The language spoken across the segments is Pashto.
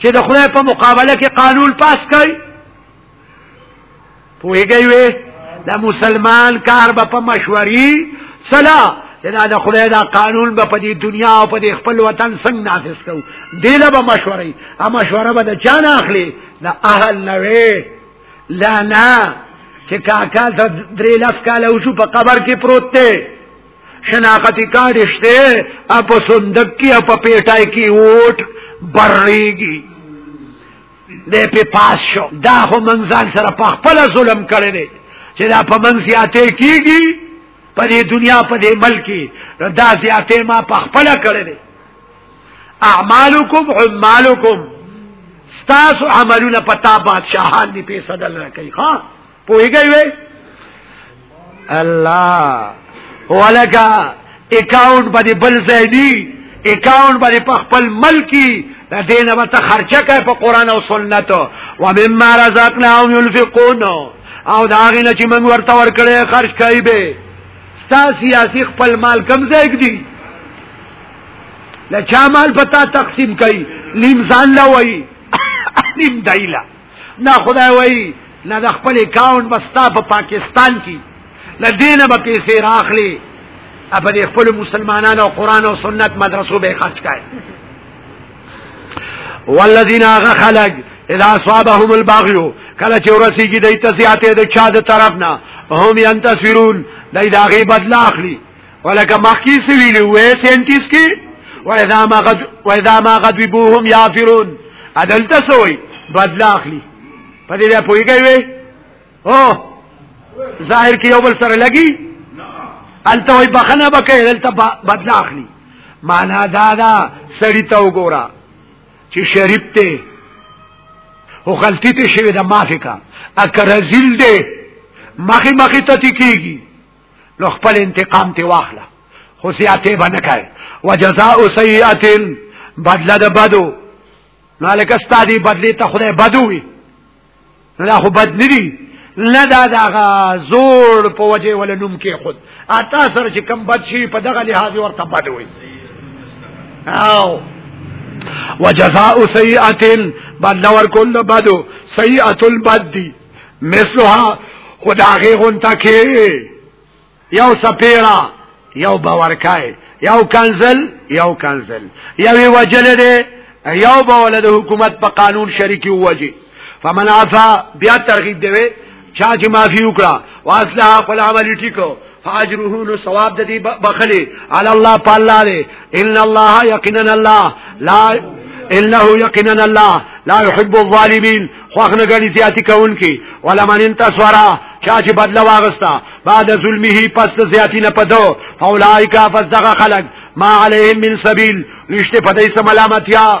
چې د خدای په مقابله کې قانون پاس کړي پوهیږي وي د مسلمان کار به په مشوري سلا چې دا د خدای دا قانون به په دې دنیا او په دې خپل وطن څنګه نافذ کوو دله به مشوري ا مشوره به د چا نه اخلي د اهل نه وي لا نه چې کاکا ته درې لس کاله وشو په قبر کې پروت دی شناختی کارډ شته اپ صندوق کې اپ پیټای کې ووټ برېږي دې په پاس شو دا خو منځان سره په خپل ظلم کړی دی چې دا په منځ یاته کیږي په دې دنیا په دې ملک دا زیاته ما په خپل کړی دی اعمالکم عمالکم ستاسو عملونه پتا بادشاہان دی په صدل راکې ها پوهیږئ وې الله ولکا اکاونټ باندې بل ځای دی اکاونټ باندې په خپل ملکی د دینه به ته خرچه کوي په قران او سنت او مما رزقناهم ينفقون او دا غینه چې موږ ورته ورکړې خرج کوي به ستا سیاسي خپل مال کم ځای دی لچا مال پتا تقسیم کوي نیم ځان لوي نیم دایلا نه خدای وای نه د خپل اکاونټ بستا په پا پاکستان کې لدینه به پیسې راخلي اپا دی خپل مسلمانان او قرآن او سنت مدرسو بے خرچ کئے والذین آغا خلق اذا اصابهم الباغیو کلا چه رسیگی دیتا سیاته دا چا دا طرفنا هم ینتصرون دی داغی بدلا اخلی ولکه مخکی سویلی وې سینتیس کی واذا ما غد واذا ما غضبوهم یافرون عدل تسوی بدل اخلي په دې په یوګي وي او ظاهر کې یو بل سره لګي الته وي بخنه بکې الته بدل اخلي معنا دا دا سړی ته وګوره چې شریف ته او غلطی ته شوی د معافی کا اکرزیل دې مخی مخی ته تکیږي نو خپل انتقام ته واخله خو سیاته باندې کوي وجزاء سیئه بدله د بدو نو لکه ستادي بدلی ته خدای بدو وي نو دا خو بد نه دي نه دا دغه زور په وجه ول نوم کې خود اته سره چې کم بد شي په دغه لحاظ ورته بد وي او وجزاء سیئه بدل ور کول بدو سیئه البد مثلها خداغه غونتا کې یو سپیرا یو باورکای یو کنزل یو کنزل یو وجل دی یو بوله د حکومت په قانون شریکی وجه فمن عفا بیا ترغیب دی چا چې معافي وکړه واصله خپل عمل ټیکو فاجره نو ثواب د دې بخلی علی الله پالا دې ان الله یقینا الله لا انه یقینا الله لا يحب الظالمين خوخنه غړي زیاتی کوونکی ولا من انتصرا چا چې بدلا واغستا بعد ظلمه پس زیاتی نه پدو فاولائک فذغ خلق ما عليهم من سبيل نشته پدې سم ملامتیا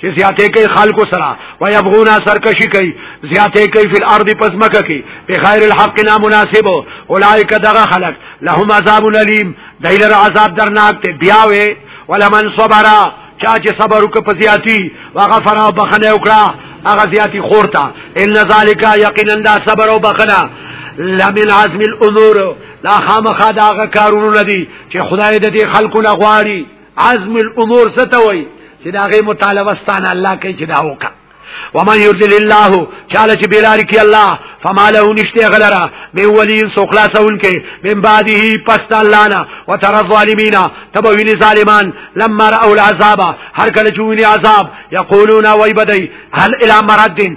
چې زیاتې کوي خلکو سره و يبغونا سرکشي کوي زیاتې کوي فل ارض پسمکه کوي په خیر الحق نه مناسب اولایک دغه خلک لهم عذاب الیم دایلر عذاب درناک ته بیا وي ولمن صبر چا چې صبر وکړ په زیاتی وغفر او بخنه وکړه هغه زیاتی خورتا ان ذالک یقینا دا صبر او بخنه لمن عزم الامور لا خامخا دا کارونه دي چې خدای دې خلکو نه غواړي عزم الامور ستوي چې دا غي مطالبه ستانه الله کوي چې دا وکړه ومن يرضل الله چاله چې بیلاری کی الله فما له نشته غلرا من ولي سو خلاصون کې من بعده پست الله نه وتر الظالمين تبوین ظالمان لما راوا العذاب هر کله چې ویني عذاب یقولون وای بدی هل الى مرد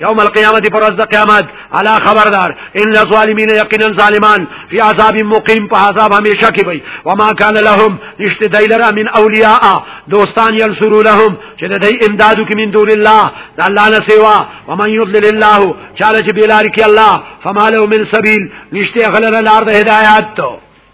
یوم القیامت پر ورځ د قیامت علا خبردار ان الظالمین یقینا ظالمان فی عذاب مقیم په عذاب همیشه کې وي وما کان لهم اشتدایلرا من اولیاء دوستان ینصرو لهم چې د دې امدادو کې من دون الله د الله نه سیوا ومن یضلل الله چاله چې بلار کې الله فما له من سبیل نشته غلره لار د هدایت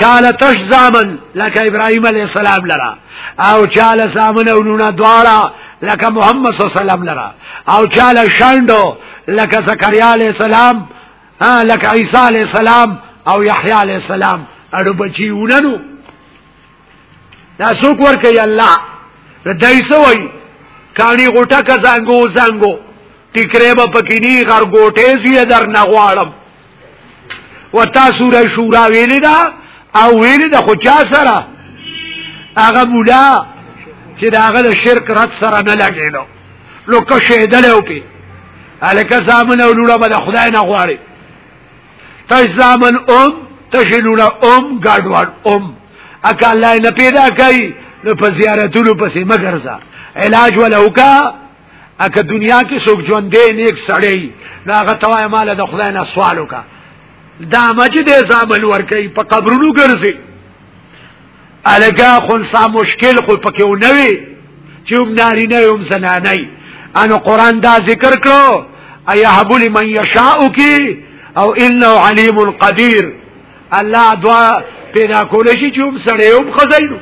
چاله تش زامن لکه ابراهيم عليه السلام لرا او چاله زامن ولونه دواړه لکه محمد صلی الله علیه وسلم لرا او چاله شاندو لکه زکریا علیہ السلام ها لکه عیسی علیہ السلام او یحیی علیہ السلام اړو بچیوننو دا څوک ورکي الله دای سوي کانی غټه کا زنګو زنګو ټیکره به پکینی غر ګوټه زی در نغوالم وتا سوره شورا ویلی دا او ویلی دا خو چا سره هغه مولا چې دا هغه شرک رد سره نه لګیدو لو که شهدل او پی الکه زامن او لوړه به خدای نه غواړي تجزامن ام تشلون ام گاډوان ام اکا الله نه پیدا کوي نو په زیارتونو پسې مګرځه علاج ولوکا اکه دنیا کې څوک ژوند دی نیک سړی نو هغه توای مال د خدای نه سوال وکا دا مجد زامن ور کوي په قبرونو ګرځي الګا خو سا مشکل خو پکې و نه وي چې هم ناری نه هم زنانه انو قران دا ذکر کړو ایا حبل من یشاء کی او انه علیم قدیر الله دعا پیدا کول شي چې هم سړی هم خزینو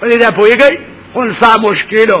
په دې دا پويږي خو سا مشکلو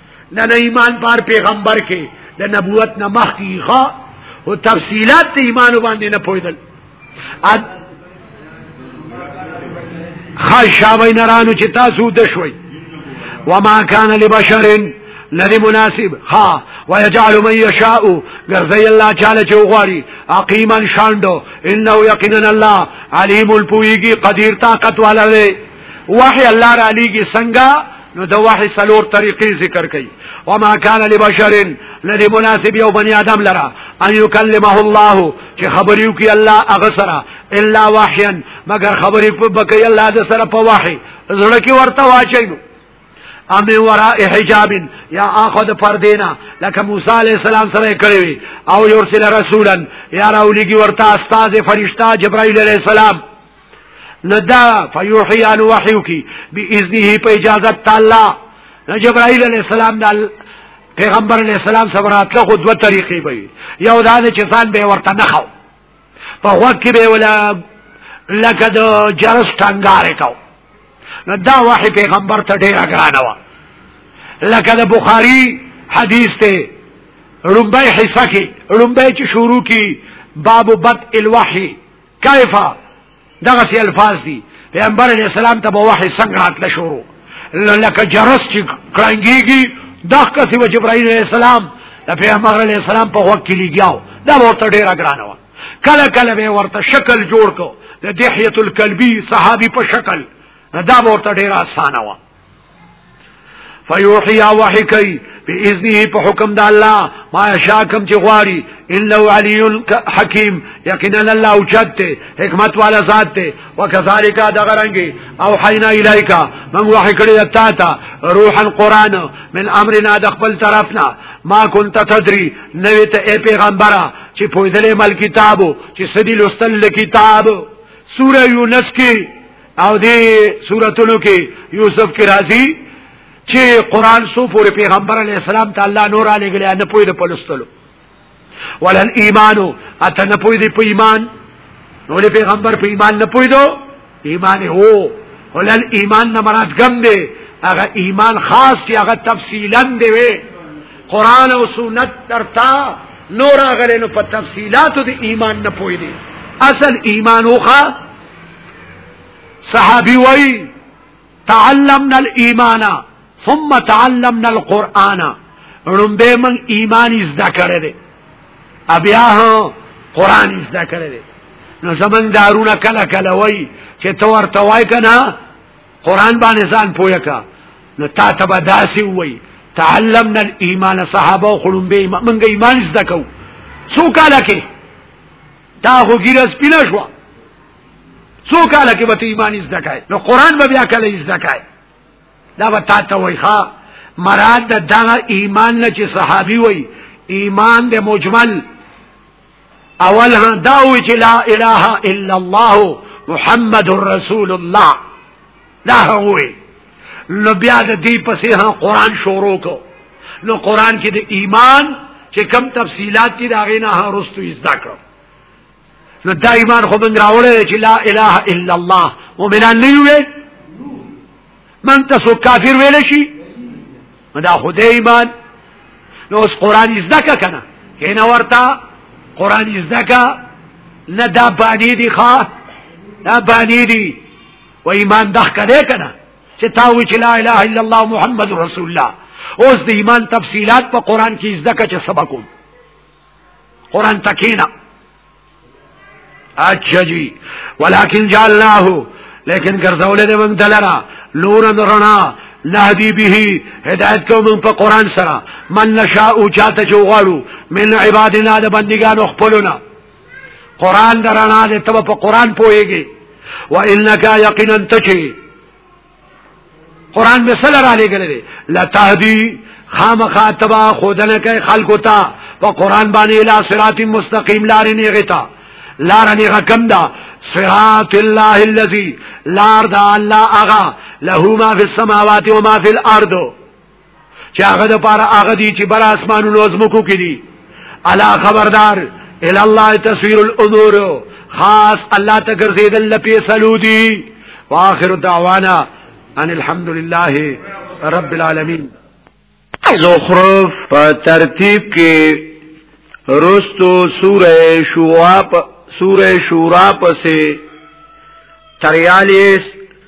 نه نه ایمان پر پیغمبر کې د نبوت نه مخکې ښه او تفصيلات د ایمان باندې نه پوهیدل خاصه وینرانو چې تاسو د شوي وما كان لبشر لری مناسب ها ويجعل من يشاء غرزي الله تعالی چې وغواړي عقيما شاندو انه يقينا الله عليم البويږي قدير طاقت والره وحی الله را لیږي څنګه نو د وحی سلور طریقې ذکر کړي وما كان لبشر لدي مناسب یو بنی آدم لرا ان يكلمه الله چې خبريو کې الله هغه سره الا وحيا مگر خبري په بکې الله د سره په وحي زړه کې ورته واچي ام وراء حجاب یا اخذ پردینا لکه موسی علی السلام سره کړی وی او یرسل رسولا یا راولېږي ورته استاد فرشتہ جبرائیل علی السلام نو دا فیوحی آنو وحیو کی بی ازنیه پا اجازت تا اللہ نو جبرائیل علیہ السلام دا پیغمبر علیہ السلام سبرات لخو دو طریقی بی یو دا دا چسان بے ورطا نخو پا خوک کی بے ولا لکه د جرس ټنګارې کو نو دا وحي پیغمبر ته ډیر اگرانه و لکه د بخاری حدیث ته رمبای حصہ کی رمبای چې شروع کی باب بد الوحی کیفا دغه سی الفاظ دي پیغمبر علیہ السلام ته به وحی څنګه راتل شروع لکه جرس چې کړنګيږي دا کسي و جبرائیل علیہ السلام د پیغمبر علیہ السلام په وخت کې لګیاو دا ورته ډیره ګرانه و کله کله به ورته شکل جوړ کو د دحیه الکلبی صحابي په شکل دا ورته ډیره اسانه و فیوحی وحی کوي په اذنه په حکم د الله ما شاکم چې غواړي انه علی حکیم یقینا الله اوچته حکمت والا ذات ته وکذالک دغرنګي او حینا الیکا من وحی کړی تا ته روح القران من امرنا د خپل طرفنا ما كنت تدری نوې ته پیغمبره چې پویدلې مل کتابو چې سدی لوستل کتاب سوره یونس کې او دې سوراتونو کې یوسف کې راځي چې قران سو پورې پیغمبر علی السلام ته الله نور علی غلی نه پوي د پلوستلو ولن ایمانو اته نه پوي دی په ایمان نو له پیغمبر په ایمان نه پوي دو ایمان هو ولن ایمان نه مراد ګم دی هغه ایمان خاص دی هغه تفصیلا دی وی قران او سنت درتا نور غلی نو په تفصيلاتو د ایمان نه پوي دی اصل ایمان وخه صحابي وای تعلمنا الايمان ثم تعلمنا القرآن رنبه من ایمان ازده کرده دی ابیا ها قرآن ازده کرده دی نو زمن دارونه کلا کلا وای چه تو ورته وای کنه قرآن باندې ځان پویا کا نو تا ته به داسې وای تعلمنا الايمان صحابه خړم به منګ ایمان زده کو څو کاله کې دا خو ګیره سپینه شو څو کاله کې به ایمان زده کای نو قران به بیا کله زده کای دا به تا ته وای ښا مراد د دغه ایمان نه چې صحابي وای ایمان د مجمل اول ها دا وی چې لا اله الا الله محمد رسول الله دا هغوی نو بیا د دې پسې هم قران شروع کو نو قران کې د ایمان چې کم تفصيلات دي دا غینا هرستو زده کړو نو دا ایمان خو موږ راوړل چې لا اله الا الله مؤمنان نه یو من تاسو کافر ویل شي دا خدای ایمان نو اوس قران زده کنه کینه ورته قران زده نه دا باندې دي ښا دا باندې دي و ایمان دخ کده کنه چې تا وی چې لا اله الا الله محمد رسول الله اوس د ایمان تفصيلات په قران کې زده کچ سبق کوم قران تکینا اچھا جی ولكن جعلناه لیکن ګرځولې د موږ دلرا لور درنا نهدی به هدایت کوم په قران سره من نشاء چاته چوغړو من عبادنا د بندګانو خپلونه قران درنا دې ته په قران پويږي وانك يقينا تشي قران به سره را لګلې لا تهدي خامخا تبا خودنه کوي خلکو ته په قران باندې لا صراط مستقيم لارې نه غتا لار نه غکم دا صراط الله الذي لار دا الله اغا له ما في السماوات وما في الارض چې هغه د پاره هغه دي چې بر اسمانونو زمکو کې دي الا خبردار ال الله تصویر الامور خاص الله ته ګرځیدل لپی سلودي واخر دعوانا ان الحمد لله رب العالمین زخرف په ترتیب کې رستو سوره شورا په سوره شورا پسې 43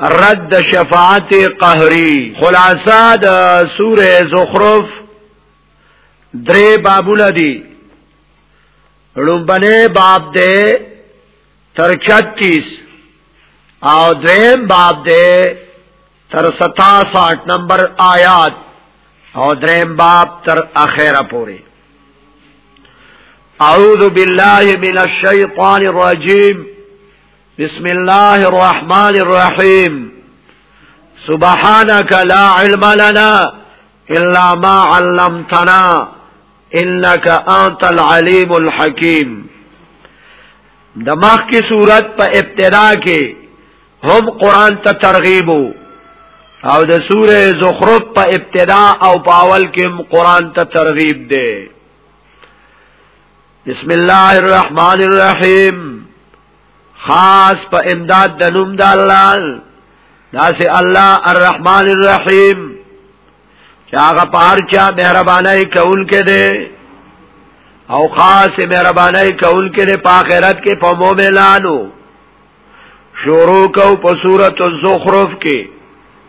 رد شفاعت قهری خلاصه د سوره زخرف درې بابونه دي لومبنه باب ده تر 36 او دریم باب ده تر 67 نمبر آیات او دریم باب تر اخره پوری اعوذ بالله من الشیطان الرجیم بسم الله الرحمن الرحيم سبحانك لا علم لنا إلا ما علمتنا إنك أنت العليم الحكيم دماغ کی صورت په ابتدا کې هم قران ته ترغیب او د سوره زخرف په ابتدا او په اول کې هم قران ته ترغیب دی بسم الله الرحمن الرحیم خاص په امداد د نوم د الله داسې الله الرحمن الرحیم چې هغه په هر چا مهرباني کول کې دی او خاص مهرباني کول کې دی په آخرت کې په مؤمنانو شروع کو په سورۃ الزخرف کې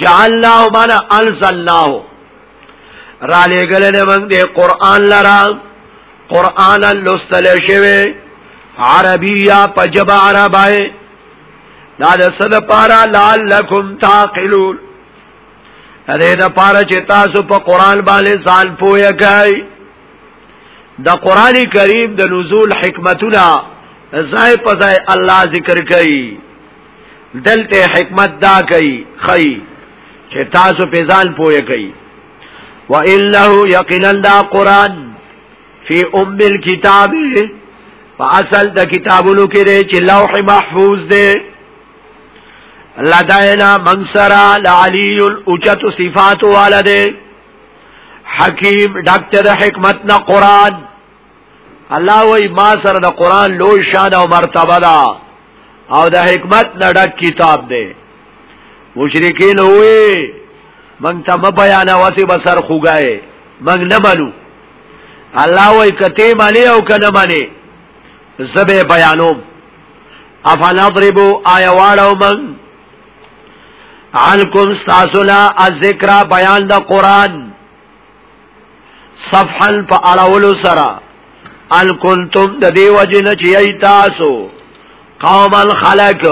جعلناه مانا انزلناه را لګل نه موږ دې قران لرا قران لوستل شوی عربیا پجب عربای دا د صد پارا لعلکم تعقلون دې دا پارا چې تاسو په قران باندې ځان پوهه کوي د قران کریم د نزول حکمتونه ځای په ځای الله ذکر کوي دلته حکمت دا کوي خي چې تاسو په ځان پوهه کوي وانه یقینا دا قران فی ام الكتاب فاصل د کتابونو کې دی چې لوح محفوظ دی لداینا منصرا لعلی الاجت صفات والده حکیم ډاکټر حکمت نه قران الله وای ما سره د قران لوی شان او مرتبه ده او د حکمت نډک کتاب ده مشرکین وې من ته ما بیان واسي بسر خوګای من نه منو الله وای کته معنی او کنه معنی زبه بیانو افعل اضربو آیا واړو من عنکم استاسولا الذکر بیان د قران صفحا په اړولو سره ان کنتم د دې وجه نه چې ای تاسو قوم الخلق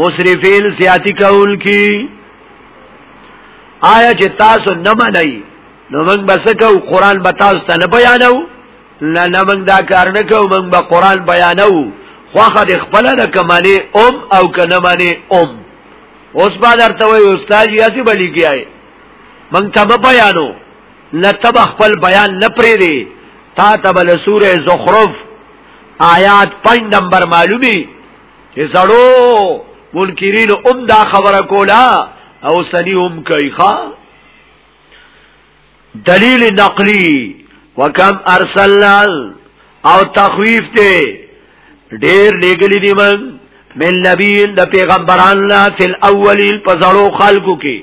مسرفین سیاتی کول کی آیا چې تاسو نه منئ نو موږ بس کو قران به تاسو ته نه بیانو نه نه موږ دا کار نه کو موږ به قران بیانو خوخه د خپل د کمالي ام او کنه معنی ام اوس با درته وي استاد یاسي بلی کیای من ته به بیانو نتب خپل بیان نه پرې دی تا ته بل سوره زخرف آیات 5 نمبر معلومی چې زړو منکرین هم دا خبره کولا او سنی هم کوي ښا دلیل نقلی وکم ارسلنا او تخویف ته ډیر لګلی دی من من نبیین د پیغمبران لا فل اولین په زړو خلقو کې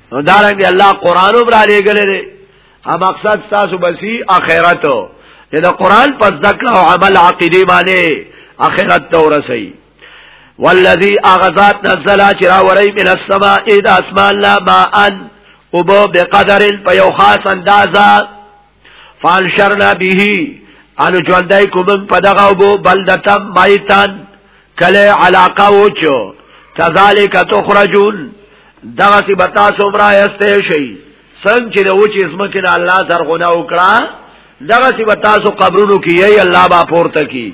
نو دارنګ الله قران وبر علی ګل دی هم مقصد تاسو بسی اخرت چې دا قران پس ذکر او عمل عقیده باندې اخرت ته ورسي والذي اغذات نزل چرا وري من السماء اذا اسمان لا ما ان وبو بقدر په یو خاص اندازه فال شرنا به انو ژوندای کوم په دغه وبو بلدتم مایتان کله علاقه وچو کذالک تخرجون دغه سی بتا سومرا استه شي څنګه چې د وچې اسمکه نه الله زرغونه وکړه دغه سی بتا سو قبرونو کې یي الله با پورته کی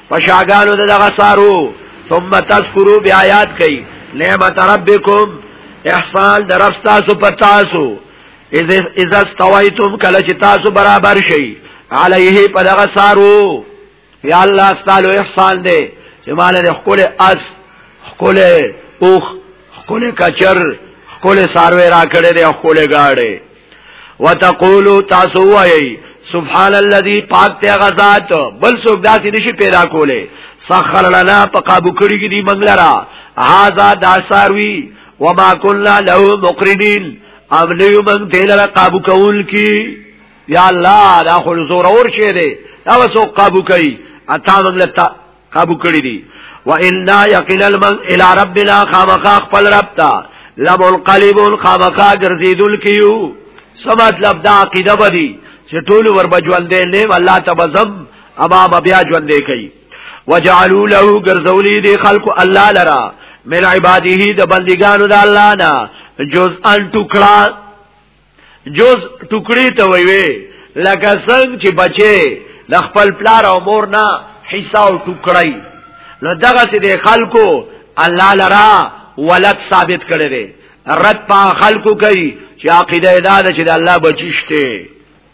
پشاګانو دغه سارو ثم تذکروا بیاات کئ نعمت ربکم احسان درفتا سو پتاسو اذا استویتم کله چې تاسو برابر شئ علیه په دغه سارو یا الله تعالی احسان دې چې مال دې خپل اس خپل اوخ خپل کچر خپل ساروي را کړې دې خپل گاډي وتقولو تاسو وایي سبحان الذي پاک ته غزاد بل څوک داسې نشي پیدا کوله سخر لنا په قابو کړی کې دی منګلرا هاذا داساروي وما كنا له مقرنين ام لیو من تیلر قابو کول کی یا الله دا خو زور اور شه دی دا وسو قابو کوي اتا من قابو کړی دی و ان یقل المن الى ربنا خامخا خپل رب تا لم القلب خامخا ګرځیدل کیو سم مطلب دا عقیده بدی چې ټول ور بجول دی نه والله تبزم ابا بیا ژوند دی کوي وجعلوا له غرزولی دی خلق الله لرا من عباده د بندگانو د الله نه جزء ان ټکړه جز ټوکړی ته ویوي لکه څنګه چې بچي د خپل پلار او مور نه حصہ او ټوکړی نو دغه سي د خلکو الله لرا ولد ثابت کړي دي رد په خلکو کوي چې عقیده دا ده چې د الله بچی شته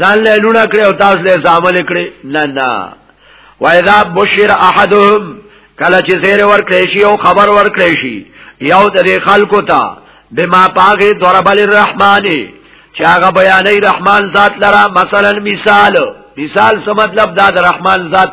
ځان له لونه کړې او تاسو له زامل کړې نه نه وایذا بشیر احدهم کله چې زیر ور کړې شي او خبر ور کړې شي یو د خلکو ته بما پاغه ضربل الرحمن چې هغه بیانې رحمان ذات لرا مثلا مثال مثال څه مطلب دا د رحمان ذات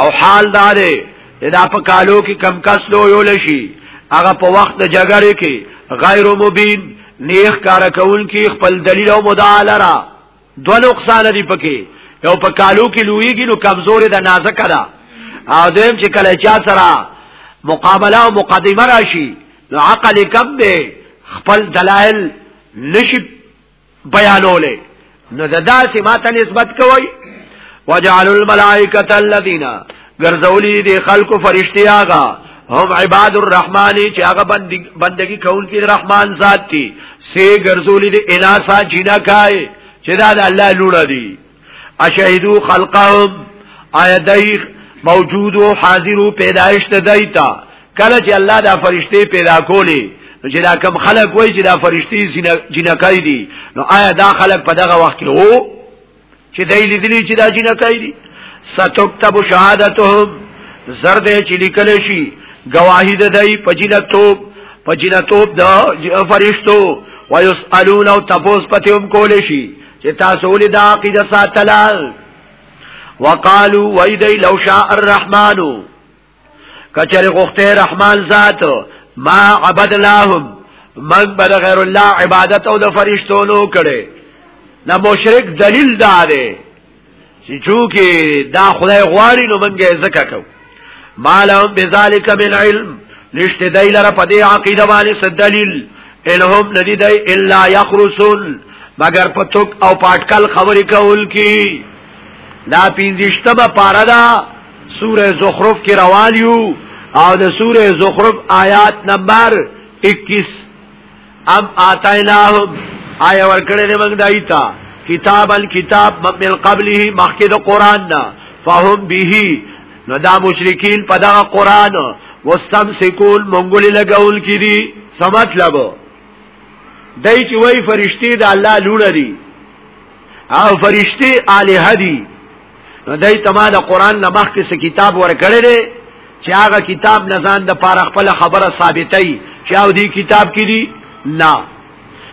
او حال دا دی چې دا په کالو کې کم کس لو یو لشي هغه په وخت د جګړې کې غیر مبین نیخ کار کول کې خپل دلیل او مدعا لرا دو نقصان دی پکې یو په کالو کې لویږي نو کمزوري د نازک ده او دیم چې کله چا سره مقابله او مقدمه راشي نو عقل کم دی خپل دلایل نشي بیانولې نو د داسې ماته نسبت کوي وجعل الملائکه الذين غرزولی دی خلق فرشتي آغا هم عباد الرحمن چې هغه بندگی کول کې رحمان ذات دي سي غرزولی دی اناسا جنکای چې دا د الله لوړه دي اشهدو خلقهم آیا دای موجود او حاضر او پیدائش ته دایتا کله چې الله دا فرشته پیدا کولی نو چې دا کم خلق وای چې دا فرشتي جنکای دي نو آیا دا خلق په دغه وخت کې وو چې دای لیدلی چې دا جنکای دي ستكتب شهادتهم زرد چې لیکل شي گواهی د دای په جنتوب په جنتوب د فرشتو ويسالون او تپوس پته هم کول شي چې تاسو ولې دا عقیده ساتلال وقالو وای دی لو شاء الرحمن کچره غخته رحمان ذات ما عبد اللهم من بر غیر الله عبادت او د فرشتو نو کړي نه مشرک دلیل داره چې چونکه دا خدای غواړي نو منګه زکه کو مالهم بذالک من علم نشته دای لره په دې عقیده باندې څه دلیل الهم ندی دای الا یخرسون مگر په توک او پاټکل خبرې کول کی دا پینځشتمه پارا دا سوره زخرف کې روان یو او د سوره زخرف آیات نمبر 21 ام آتیناهم آیا ورکړی دی موږ دای ته کتاب الکتاب من قبله مخکې د قران نه فهم به نو دا مشرکین په دا قران واستمسکون مونږ لګول کړي څه مطلب دای چې وای فرشتي د الله لونه دي او فرشتي الہ دي نو دای ته ما د قران نه مخکې څه کتاب ورکړی دی چې هغه کتاب نه ځان د پاره خپل خبره ثابتای چې او دې کتاب کې دی نه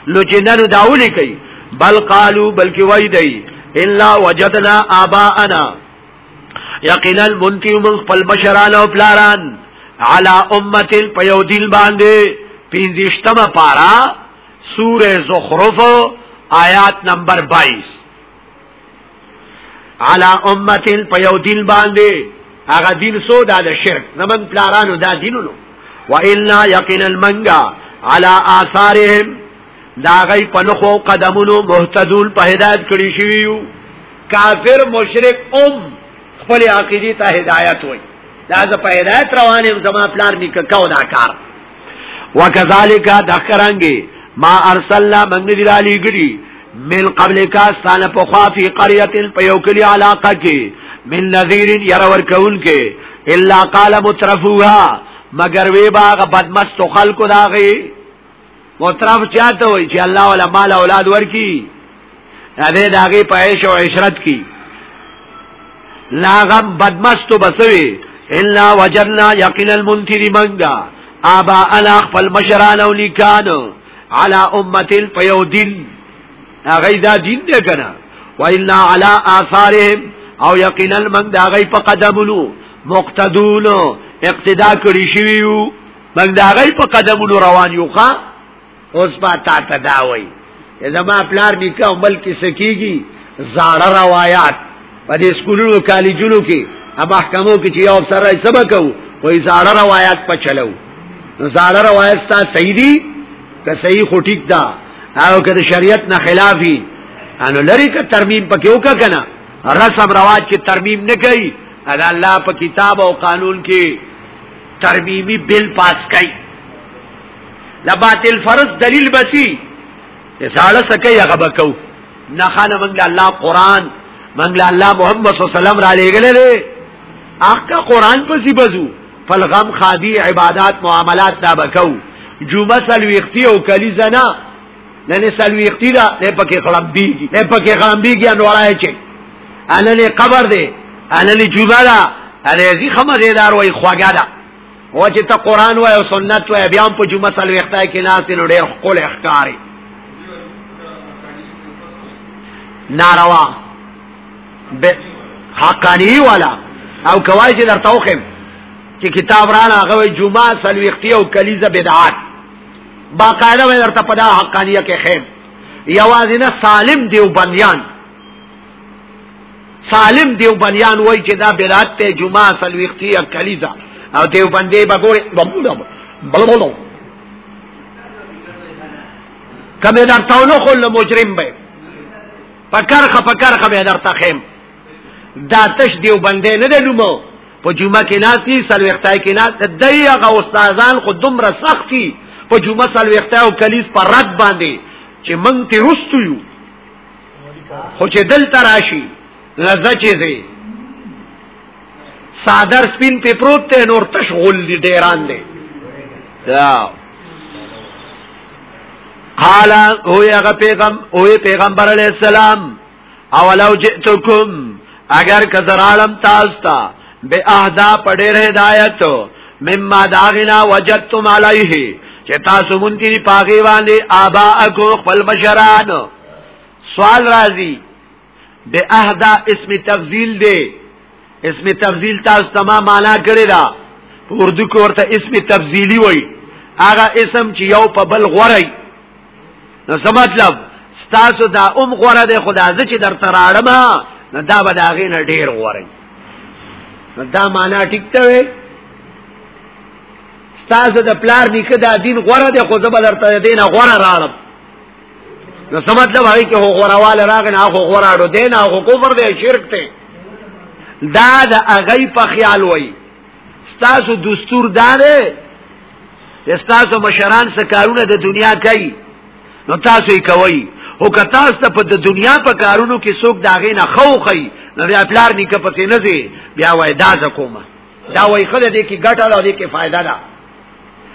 لو چې نن داولې کوي بل قالو بلکې وای دی الا وجدنا اباءنا یقینا منتی من خپل بشران او پلاران علا امت پیو دل باندې پینځشتمه پارا سوره زخرف آیات نمبر 22 علا امتن په یو دین باندې هغه دین سو دا د شرک زمن پلارانو دا دینونو و الا یقینا المنگا علا آثارهم دا غي په نخو قدمونو مهتدول په هدایت کړی شوی یو کافر مشرک ام خپل عقیدی ته هدایت وای دا ز په هدایت روانم زما پلار نیکه کو دا کار وکذالک دخرنګي ما ارسلنا من نذر علی گری من قبل کاستان په خافی قريه په یو کلی علاقه کې من نذیر ير ور کول کې الا قال مترفوها مگر وی باغ بدمست خلق داغي مترف چاته وي چې الله ولا مال اولاد ورکی دې داغي پایش او عشرت کی لا غم بدمستو بسوي الا وجدنا يقين المنكر منغا ابا الا خپل مشران او لیکانو على امه فيو دين هغه دا دین دی کنه والا على آثارهم او یقینا من دا غي په قدمونو مقتدون اقتدا کړی شوی یو من دا غي په قدمونو روان یو ښا اوس با تا ته دا وای زما پلار نکاح بلکې سکیږي زاړه روایت په دې سکولونو کالجونو کې ا محکمو کې چې یو افسر راځي سبا کو وای زاړه روایت په چلو زاړه روایت تا صحیح دي که صحیح خو ټیک ده او که د شریعت نه خلافي انو لری که ترمیم پکې وکا کنه رسم رواج چې ترمیم نه کوي ادا الله په کتاب او قانون کې ترمیمی بل پاس کوي د باطل فرض دلیل بسی زاړه سکه یا غبکو نه خانه منګل الله قران منګل الله محمد صلی الله علیه وسلم را لېګل دي اخکا قران پسې بزو فلغم خادی عبادت معاملات دا بکو جمعه سلویختی او کلی زنا نه نه سلویختی دا نه پکې خلم دیږي نه پکې خلم دیږي انوړای چي انا نه قبر دی انا نه جمعه دا انا زی خمه زیدار وای خواګه دا او چې ته قران وای او سنت وای بیا په جمعه سال وختای کې ناس نو ډېر خپل اخکاری ناروا به حقانی والا او کوای چې درته وخم چې کتاب را هغه جمعه سال وختي او کلیزه بدعات باقاعده درته په دا حقانیه کې خیم یوازینه سالم دیو بنیان سالم دیو بنیان وای چې دا بلاد ته جمعه سلوختی کلیزا او دیو بندې بګورې بمونه بلبلو کمه در تاونو خو له مجرم به پکر خ پکر خ به در تخم دا تش دیو بندې نه دلومو په جمعه کې ناس دي سلوختای کې ناس دای هغه استادان خو دومره سختي په جمعه سلوختای او کلیز پر رد باندې چې مونږ ته رستو یو خو چې دل تراشي لزه چې زی صادر سپین په پروت ته نور تشغل دی ډیران دی دا قال او یا پیغام او پیغمبر علی السلام اولو جئتکم اگر کذرالم تاسو ته به اهدا پډې هدایت مما داغنا وجدتم علیه چې تاسو مونږ کې پاګې باندې آبا اکو خپل مشران سوال راځي د اهدا اسم تفضیل دی اسم تفضیل تاسو تمام معنا کړی دا اردو کې ورته اسم تفضیلی وای هغه اسم چې یو په بل غوري نو څه مطلب تاسو دا ام غوره ده خدا ز چې در تراړم نه دا به دا غې نه ډیر غوري نو دا معنا ټیک ته وي تاسو د پلار نیکه دا دین غوره ده خو زبر درته دین غوره راړم نو څه مطلب هغه کې هو غوراواله راغی نه هغه غوراړو دی نه هغه کفر دی شرک دی دا د هغه په خیال وای ستاسو دستور دار ستاسو مشران څه کارونه د دنیا کوي نو تاسو یې کوي او که تاسو ته په د دنیا په کارونو کې څوک داغې نه خوخی نو بیا پلار نیکه پسې نه ځي بیا وای دا زکومه دا وای خله دې کې ګټه ده دې کې فائدہ ده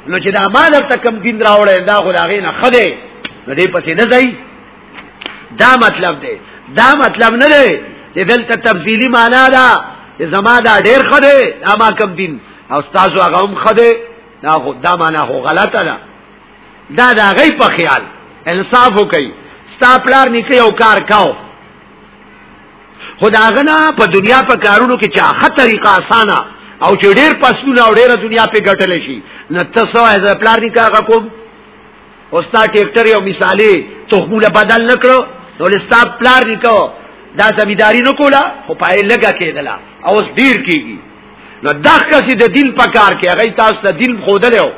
نو چې دا ما درته کم دین راوړی دا خو دا غینه خده نو دې پسې نه ځای دا مطلب دی دا مطلب نه دی چې دلته تفصیلی معنا ده چې زما دا ډیر خده دا ما کم دین او تاسو هغه هم خده دا خو دا معنا خو غلطه ده دا دا غي په خیال انصاف وکي ستا پلار نکي او کار کاو خدا غنا په دنیا په کارونو کې چا خه طریقه اسانه او چې ډېر پسونه او ډېر دنیا په ګټل شي نه تاسو هغه پلان دی کاغه کوم او ستا ټریکټر یو مثالی تخموله بدل نکړو نو لستا پلان دی کو دا زمیداری نکولا خو پای لګه کېدلا او اوس ډیر کیږي نو دا کسي د دین په کار کې هغه تاسو ته دین خودل یو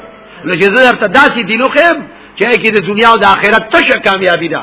نو چې زه درته داسې دینو خیم چې کې د دنیا او د آخرت تشه کامیابی ده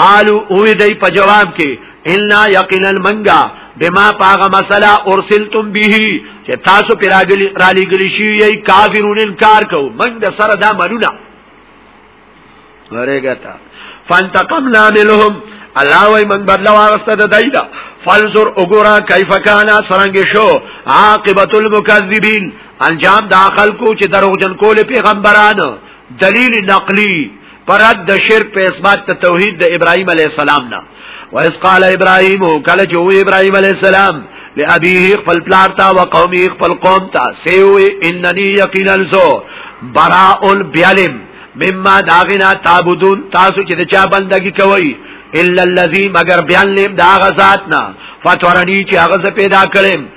قالو او دی په جواب کې الا یقینا منګا بما پاغه مسله ارسلتم به چې تاسو پر راګلی را لګلی شي یی کافرون انکار کو من د سره دا منونه ورګه تا فانتقمنا منهم الله وای من بدل واغسته د دایدا فلزر وګورا کیف کانا سرنګ شو عاقبت المکذبین انجام داخل کو چې دروغجن کول پیغمبرانو دلیل نقلی پرد د شرک په اثبات ته توحید د ابراهیم علی السلام نه وایس قال ابراهیم کله چې وی ابراهیم علی السلام لابيه خپل پلار تا او قومي خپل قوم تا سيوي انني يقينا زو براء البيلم مما داغنا تعبدون تاسو چې چا بندگی کوي الا الذي مگر بیان لیم دا غزاتنا فطرنی چې هغه پیدا کړم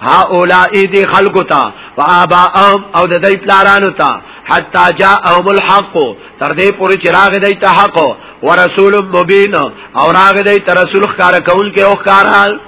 ها اولائی دی خلقو تا و آبا ام او د دی پلارانو تا حتی جا اوم الحق تر دی پوری چراغ دی تا حق و رسول مبین او راغ دی تا رسول خکار کون کے او خکارال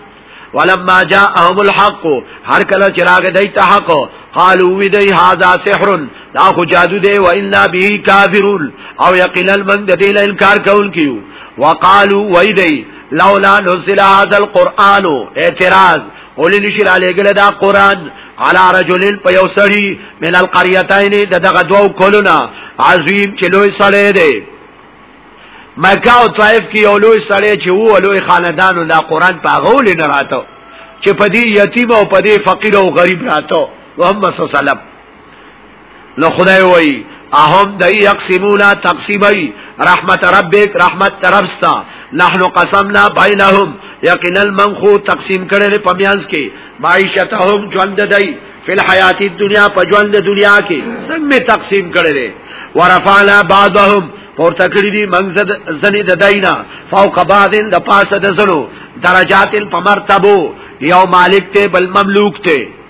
ولما جاء هم الحق هر کله چراغ دی ته حق قالو وی دی هاذا سحر دا خو جادو دی و الا به کافرون او یقینا من د دې له انکار کول کیو وقالو وی دی لولا نزل هذا القران اعتراض اولی نشی را لګل دا قران علی رجلین په یو سړی من القریتین د دغه دوو کولونه عظیم چې لوی سړی دی مکه او طائف کې یو لوی سړی چې وو لوی خاندانو دا قران په غول نه راته چې په دې یتیم او په دې فقیر او غریب راته محمد صلی الله علیه وسلم نو خدای وای اهم دای یقسمونا تقسیمای رحمت ربک رحمت تربستا نحنو قسمنا بینهم یقینا من خو تقسیم کړل په میانس کې معیشتهم ژوند دای فل حیات دنیا په ژوند دنیا کې څنګه تقسیم کړل ورفعنا بعضهم پور تکړی دی منزد زنی د داینا فوق بعضن د پاسه د زلو درجات په مرتبو یو مالک ته بل مملوک ته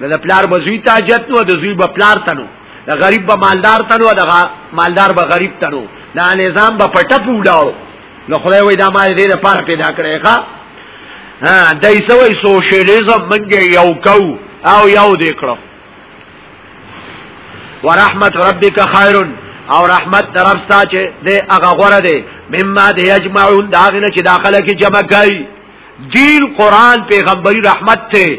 نو د پلار به زوی تاجت نو د زوی به پلار تنو د غریب به مالدار تنو د مالدار به غریب تنو دا نظام به پټه پوډاو نو خدای وای دا ما دې لپاره پیدا کړی ښا ها دای سوې سوشلیزم منګه یو کو او یو دې کړو ورحمت ربک خیر او رحمت در رب ستا چې دې هغه غره دې مما دې اجمعون داغله چې داخله کې جمع کای دین قران پیغمبري رحمت ته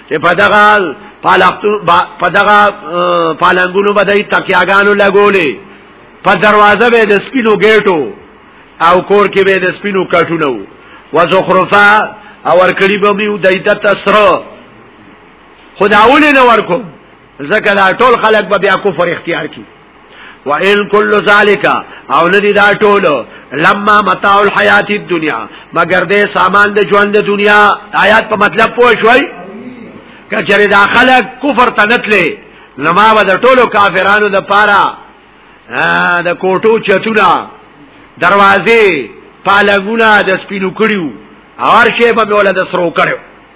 چې په دغه پالختو په دغه پالنګونو باندې تکیاګانو لګولې په دروازه به د سپینو ګیټو او کور کې به د سپینو کټونو وزخرفا او ورکړي به میو دایته سره خداونه نه ورکو ځکه لا ټول خلک به بیا کفر اختیار کړي وَإِن كُلُّ ذَلِكَ او ندی دا ټولو لما متاع الحیات الدنیا مگر دې سامان د ژوند د دنیا آیات په مطلب پوه شوي کچره دا خلک کفر ته نتلې لما و د ټولو کافرانو د پاره د کوټو چتونه دروازې پالګونه د سپینو کړیو هر شی په ولا د سرو کړو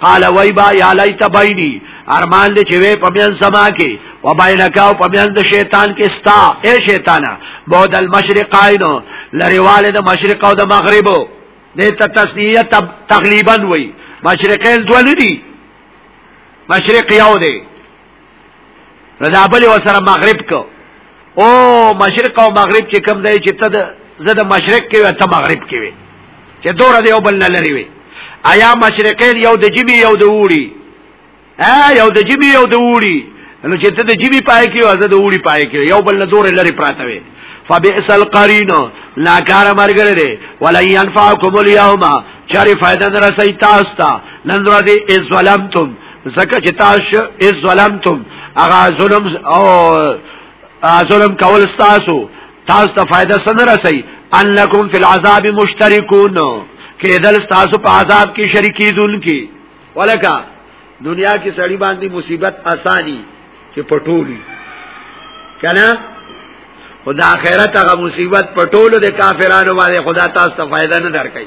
قال وای با یا لیت بینی ارمان دې چې وې پمن سما کې و بینکا او پمن د شیطان کې ستا اے شیطانا بود المشرقین لریواله د مشرق او د مغرب دې ته تسنیه تقریبا وای مشرقین دوه نه دي مشرق یو دی نو دا بل وسره مغرب کو او مشرق او مغرب چې کم دی چې ته زه د مشرق کې وي ته مغرب کې وي چې دوره دی او بل نه لري وي آیا مشرقین یو د جمی یو د وړي ا یو د جمی یو د وړي نو چې ته د جمی پای کې او زه د وړي پای کې یو بل نه دوره لري پراته وي فبئس القرین لا کار مرګره دی ولا ينفعکم اليوم چاري فائدہ درسې تاسو ته نن ورځې ظلمتم زکه چې تاسو از ظلمتم هغه ظلم او ظلم کول تاسو تاسو ته فائدہ سن رسي انکم فی العذاب مشترکون کې دل تاسو په عذاب کې شریکی دن کې ولکه دنیا کې سړی باندې مصیبت اسانی چې پټولی کنه خدا آخرت هغه مصیبت پټولو د کافرانو باندې خدا تاسو ته فائدہ نه درکړي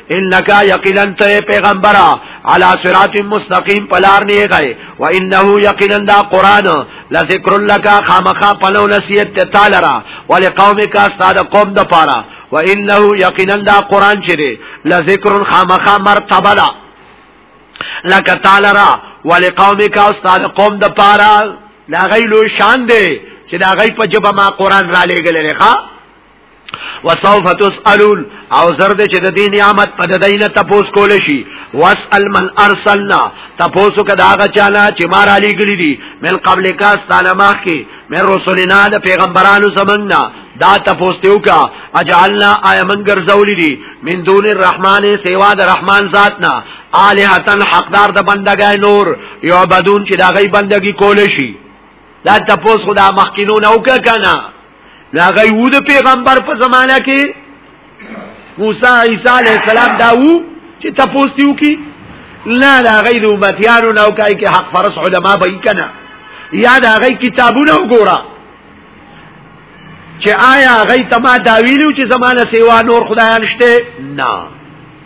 انك يقينا تي پیغمبرا على صراط مستقيم پلار نه غي وانه يقينا دا قران لذكر لك خامخا پلو نصیحت تعالی را ولقومك استاد قوم د پاره وانه يقينا دا قران چره لذكر خامخا مرتبه لا لك تعالی را ولقومك استاد قوم د پاره لا غي لو شان دي چې دا غي په جبه ما قران را لګلې ښا وسوف تسالون او زرد چې د دې نعمت په دینه تپوس کول شي واسال من ارسلنا تپوس کداغه چاله چې مار علی ګلی دي مل قبل کا ستانه مخ کې مې رسولنا د پیغمبرانو زمنګنا دا تپوس دیو کا اجعلنا ایمن ګرځولې دي من دون الرحمن سیوا د رحمان ذاتنا الہتن حقدار د بندګای نور یعبدون چې دا غي بندګي کول شي دا تپوس خدا مخکینو نو کنه دا غي وو د پیغمبر په زمانہ کې موسی عیسی علی السلام دا وو چې تاسو دیو کی نه دا غي د امتیانو نو کوي کې حق فرس علما به کنا یا دا غي کتابونه وګوره چې آیا غي تما دا ویلو چې زمانہ سیوا نور خدایان شته نه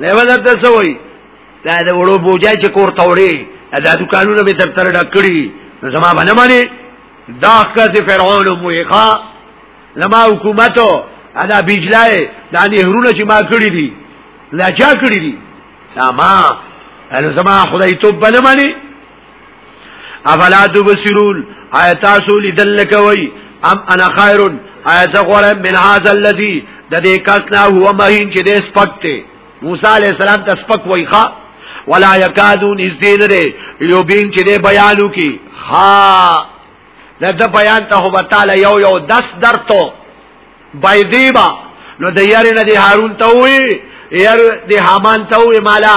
نه ولا تسوي دا د وړو بوجا چې کور توري دا دکانونه به تر تر ډکړي زما باندې باندې دا ښکته فرعون موخه زما حکومتو ادا بیجلای دا نهرونه چې ما کړی دي لا چا کړی دي ما انو زما خدای توب باندې باندې افلا تبصرون آیات تاسو لیدل کوي ام انا خیر آیات غره من هاذا الذی د دې کس نه هو مهین چې دې سپکته موسی علی السلام ته سپک وایخه ولا یکادون ازدین دې یو بین چې دې بیانو کی ها دا بیان ته هو تعالی یو یو دس درته بایدیبا نو د یاري نه دی هارون ته وی یار دی حامان ته وی مالا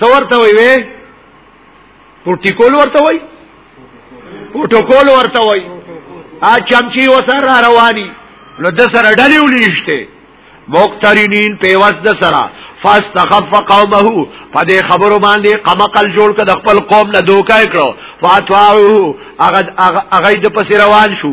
څورته وي وي پروتوکول ورته وي پروتوکول ورته وي ا چمچي وسره رواني نو د سره ډلې ولېشته مقترنین په وس د سره فاستخف قومه په دې خبرو باندې قمقل جوړ کړ د خپل قوم نه دوکای کړو فاتواو هغه هغه د پس روان شو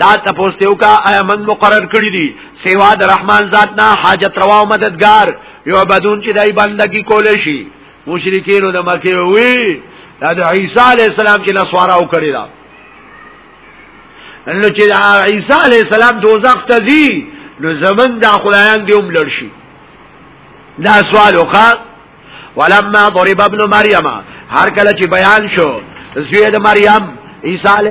دا تپوس ته وکا ایا من مقرر کړی دی سیوا د رحمان ذات نه حاجت روا او مددگار یو بدون چې دای بندگی کول شي مشرکین د مکه وی دا د عیسی علی السلام چې نسوارا او کړی دا نو چې عیسی علی السلام دوزخ ته دی نو زمن دا خدایان دی هم لړ شي دا سوال وکا ولما ضرب ابن مریم هر کله چې بیان شو زوی د مریم عیسی